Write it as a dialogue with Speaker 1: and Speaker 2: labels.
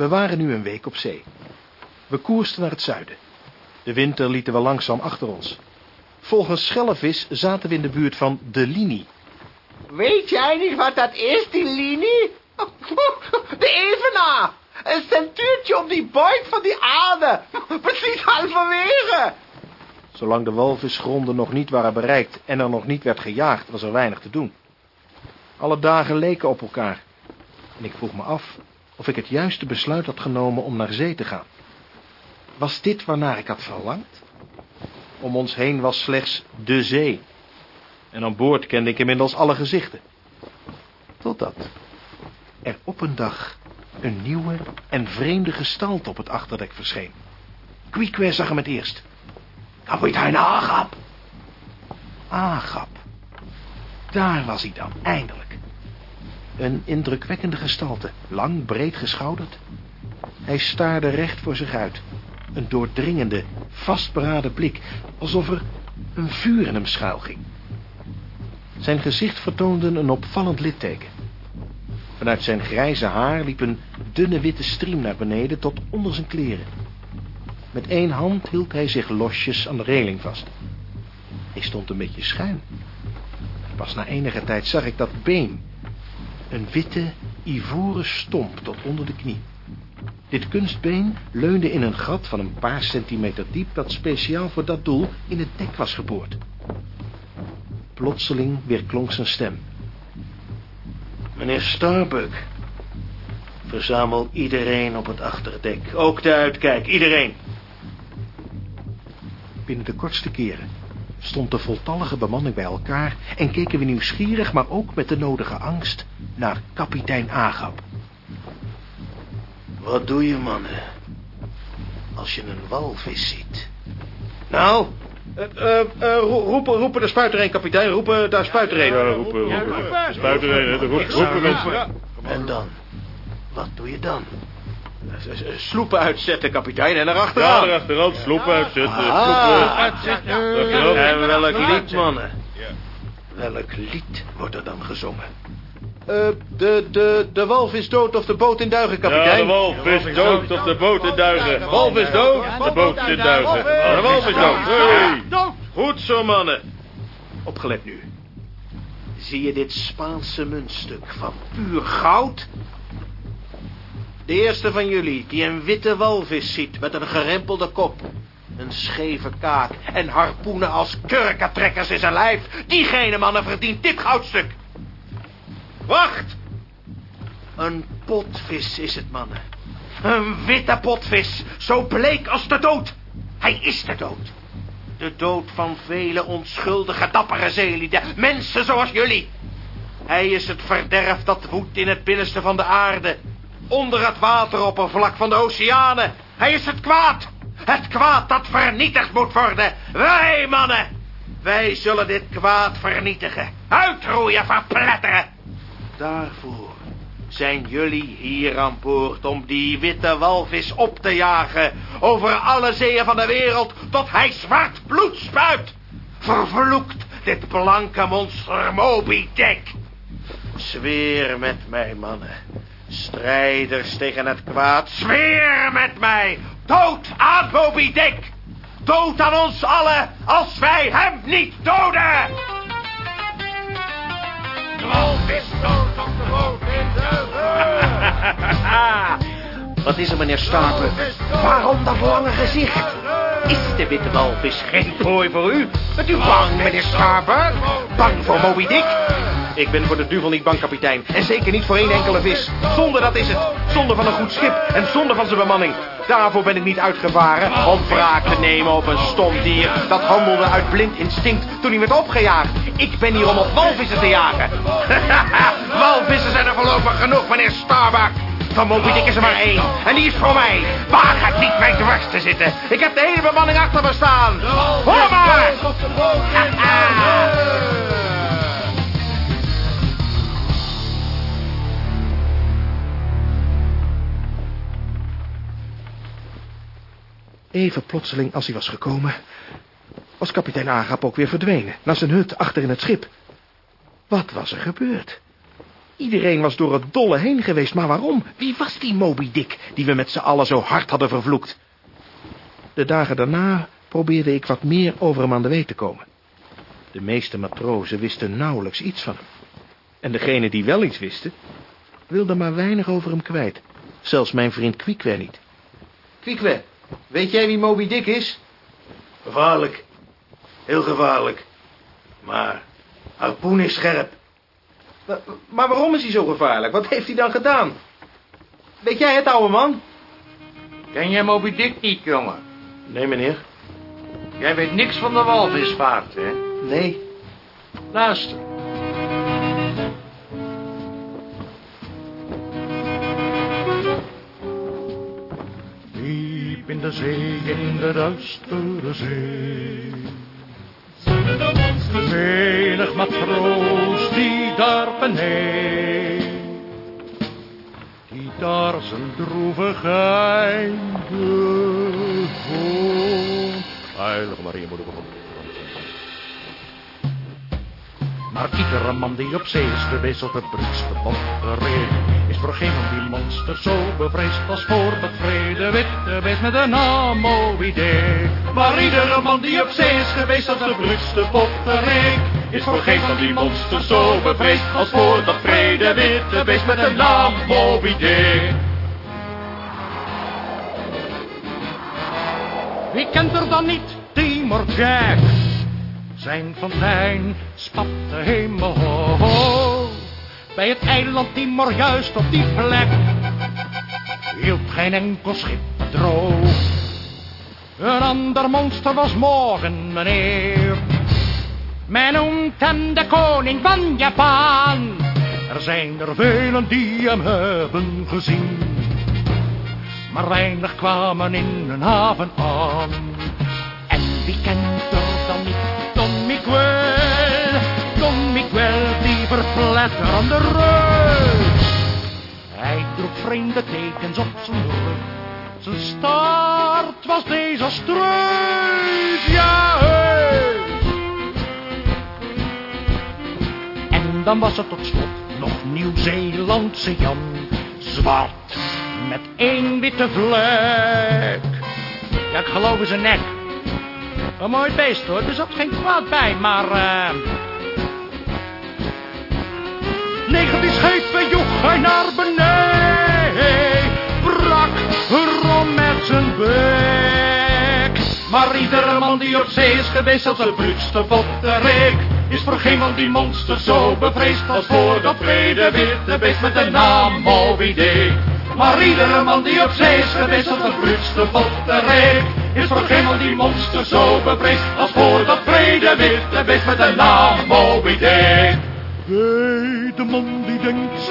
Speaker 1: We waren nu een week op zee. We koersten naar het zuiden. De winter lieten we langzaam achter ons. Volgens Schellevis zaten we in de buurt van de linie.
Speaker 2: Weet jij niet wat dat is, die linie? De evenaar. Een centuurtje op die buik van die aarde. Precies halverwege.
Speaker 1: Zolang de walvisgronden nog niet waren bereikt en er nog niet werd gejaagd, was er weinig te doen. Alle dagen leken op elkaar. En ik vroeg me af of ik het juiste besluit had genomen om naar zee te gaan. Was dit waarnaar ik had verlangd? Om ons heen was slechts de zee. En aan boord kende ik inmiddels alle gezichten. Totdat er op een dag een nieuwe en vreemde gestalte op het achterdek verscheen. Queequeg zag hem het eerst. Kapitein Agap. Agap. Daar was hij dan, eindelijk. Een indrukwekkende gestalte, lang, breed geschouderd. Hij staarde recht voor zich uit. Een doordringende, vastberaden blik, alsof er een vuur in hem schuilging. Zijn gezicht vertoonde een opvallend litteken. Vanuit zijn grijze haar liep een dunne witte striem naar beneden tot onder zijn kleren. Met één hand hield hij zich losjes aan de reling vast. Hij stond een beetje schuin. Pas na enige tijd zag ik dat been. Een witte, ivoren stomp tot onder de knie. Dit kunstbeen leunde in een gat van een paar centimeter diep... dat speciaal voor dat doel in het dek was geboord. Plotseling weerklonk zijn stem. Meneer Starbuck, verzamel iedereen op het achterdek. Ook de uitkijk, iedereen. Binnen de kortste keren stond de voltallige bemanning bij elkaar... en keken we nieuwsgierig, maar ook met de nodige angst... naar kapitein Agap. Wat doe je, mannen, als je een walvis ziet? Nou, uh, uh, uh, roepen, roepen de spuiter heen, kapitein. Roepen daar spuiter heen.
Speaker 3: Ja, roepen, roepen. roepen. Spuiter heen, roepen, roepen mensen.
Speaker 1: En dan? Wat doe je dan? Sloepen uitzetten, kapitein, en erachteraan.
Speaker 3: Ja, erachteraan, sloepen uitzetten.
Speaker 1: Ah.
Speaker 3: Sloepen uitzetten.
Speaker 1: En welk lied, mannen? Welk lied wordt er dan gezongen? Uh, de, de, de walvis is dood of de boot in duigen, kapitein.
Speaker 3: Ja, de walvis is dood of de boot in duigen. Walvis dood, de boot in duigen. De walvis dood. Hey.
Speaker 1: Goed zo, mannen. Opgelet nu. Zie je dit Spaanse muntstuk van puur goud? De eerste van jullie die een witte walvis ziet met een gerempelde kop, een scheve kaak en harpoenen als kurkentrekkers in zijn lijf, diegene mannen verdient dit goudstuk. Wacht! Een potvis is het, mannen. Een witte potvis, zo bleek als de dood. Hij is de dood. De dood van vele onschuldige, dappere zeelieden. Mensen zoals jullie. Hij is het verderf dat woedt in het binnenste van de aarde. Onder het wateroppervlak van de oceanen. Hij is het kwaad. Het kwaad dat vernietigd moet worden. Wij, mannen. Wij zullen dit kwaad vernietigen. Uitroeien, verpletteren. Daarvoor zijn jullie hier aan boord om die witte walvis op te jagen... over alle zeeën van de wereld tot hij zwart bloed spuit. Vervloekt dit blanke monster Moby Dick. Zweer met mij, mannen. Strijders tegen het kwaad. Zweer met mij. Dood aan Moby Dick. Dood aan ons allen als wij hem niet doden.
Speaker 2: De walvis dood op de boot in
Speaker 1: Wat is er, meneer Starbuck? Waarom dat lange gezicht? Is de witte walvis geen prooi voor u? Bent u bang, meneer Starbuck? Bang voor Moby Dick? Ik ben voor de duvel niet bang, kapitein. En zeker niet voor één enkele vis. Zonde, dat is het. Zonde van een goed schip en zonde van zijn bemanning. Daarvoor ben ik niet uitgevaren om wraak te nemen op een stom dier... dat handelde uit blind instinct toen hij werd opgejaagd. Ik ben hier om op walvissen te jagen. walvissen zijn er voorlopig genoeg, meneer Starbuck. Van Moby Dick is er maar één. En die is voor mij. Waag het niet mij dwars te zitten. Ik heb de hele bemanning achter me staan. Hoor maar! Even plotseling als hij was gekomen... was kapitein Agap ook weer verdwenen... naar zijn hut achter in het schip. Wat was er gebeurd? Iedereen was door het dolle heen geweest, maar waarom? Wie was die Moby Dick, die we met z'n allen zo hard hadden vervloekt? De dagen daarna probeerde ik wat meer over hem aan de weet te komen. De meeste matrozen wisten nauwelijks iets van hem. En degenen die wel iets wisten, wilden maar weinig over hem kwijt. Zelfs mijn vriend Kwikwe niet. Kwikwe, weet jij wie Moby Dick is? Gevaarlijk. Heel gevaarlijk. Maar harpoen is scherp. Maar, maar waarom is hij zo gevaarlijk? Wat heeft hij dan gedaan? Weet jij het, oude man?
Speaker 2: Ken jij Moby Dick niet, jongen?
Speaker 1: Nee, meneer.
Speaker 2: Jij weet niks van de walvisvaart, hè?
Speaker 1: Nee.
Speaker 2: Luister.
Speaker 4: De zee, in de duistere zee. Menig matroos die daar beneden. Die daar zijn droevig einde vond. Heilige Maria, moeder van Maar iedere man die op zee is geweest op het bruutste botteree Is voor geen van die monsters zo bevreesd als voor het vrede witte beest met Moby Dick. Maar iedere man die op zee is geweest op de bruutste botteree Is voor geen van die monsters zo bevreesd als voor dat vrede witte beest met Moby Dick. Wie kent er dan niet Timor Jack? Zijn fontein spat de hemel hoog. Bij het eiland Timor, juist op die plek, hield geen enkel schip droog. Een ander monster was morgen, meneer. Men noemt hem de koning van Japan. Er zijn er velen die hem hebben gezien. Maar weinig kwamen in een haven aan. Verpletterende reus. Hij droeg vreemde tekens op zijn rug. Zijn staart was desastreus, ja heus. En dan was er tot slot nog Nieuw-Zeelandse Jan. Zwart, met één witte vlek. Ja, ik geloof in zijn nek. Een mooi beest hoor, er zat geen kwaad bij, maar... eh Negen die schepen joeg naar beneden. Brak rom met zijn bek. Maar iedere man die op zee is geweest als de bruutste botterik. Is voor geen van die monsters zo bevreesd als voor dat vrede witte beest met de naam Moby Dick. Maar iedere man die op zee is geweest als de bruutste botterik. Is voor geen van die monsters zo bevreesd als voor dat vrede witte beest met de naam Moby Dick. Hey, de man die denkt